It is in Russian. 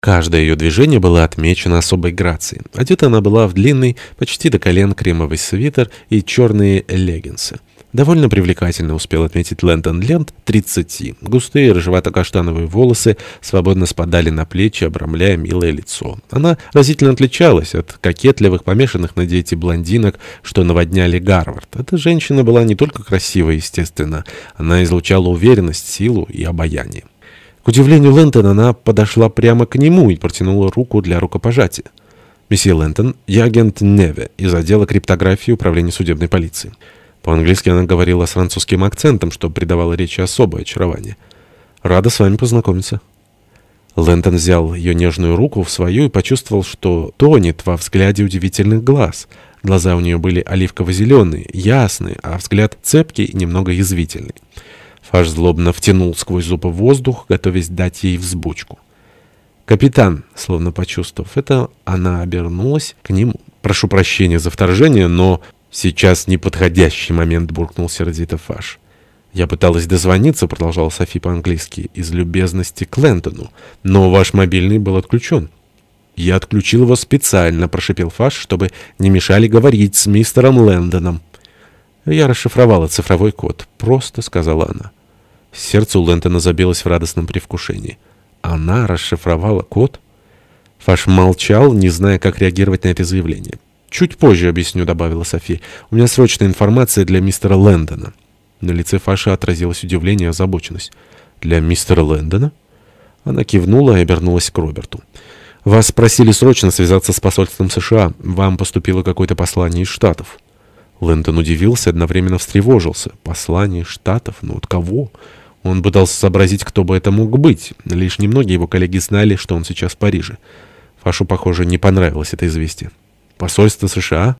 Каждое ее движение было отмечено особой грацией. Одета она была в длинный, почти до колен кремовый свитер и черные леггинсы. Довольно привлекательно успел отметить Лэндон Лент 30. Густые рыжевато-каштановые волосы свободно спадали на плечи, обрамляя милое лицо. Она разительно отличалась от кокетливых, помешанных на дети блондинок, что наводняли Гарвард. Эта женщина была не только красивой, естественно, она излучала уверенность, силу и обаяние. К удивлению Лэнтона, она подошла прямо к нему и протянула руку для рукопожатия. «Месье Лэнтон, я агент Неве из отдела криптографии Управления судебной полиции». По-английски она говорила с французским акцентом, что придавало речи особое очарование. «Рада с вами познакомиться». Лэнтон взял ее нежную руку в свою и почувствовал, что тонет во взгляде удивительных глаз. Глаза у нее были оливково-зеленые, ясные, а взгляд цепкий и немного язвительный. Фаш злобно втянул сквозь зубы воздух, готовясь дать ей взбучку. «Капитан», словно почувствовав это, она обернулась к нему. «Прошу прощения за вторжение, но сейчас неподходящий момент», — буркнул сердито Фаш. «Я пыталась дозвониться», — продолжала Софи по-английски, «из любезности к Лэнтону, но ваш мобильный был отключен». «Я отключил его специально», — прошипел Фаш, «чтобы не мешали говорить с мистером Лэндоном». «Я расшифровала цифровой код», — просто сказала она. Сердце у Лэнтона забилось в радостном привкушении. Она расшифровала код? Фаш молчал, не зная, как реагировать на это заявление. «Чуть позже объясню», — добавила Софи. «У меня срочная информация для мистера Лэндона». На лице Фаша отразилось удивление и озабоченность. «Для мистера Лэндона?» Она кивнула и обернулась к Роберту. «Вас просили срочно связаться с посольством США. Вам поступило какое-то послание из Штатов». Лэндон удивился, одновременно встревожился. «Послание Штатов? Ну от кого?» Он пытался сообразить, кто бы это мог быть. Лишь немногие его коллеги знали, что он сейчас в Париже. Фашу, похоже, не понравилось это известие. «Посольство США?»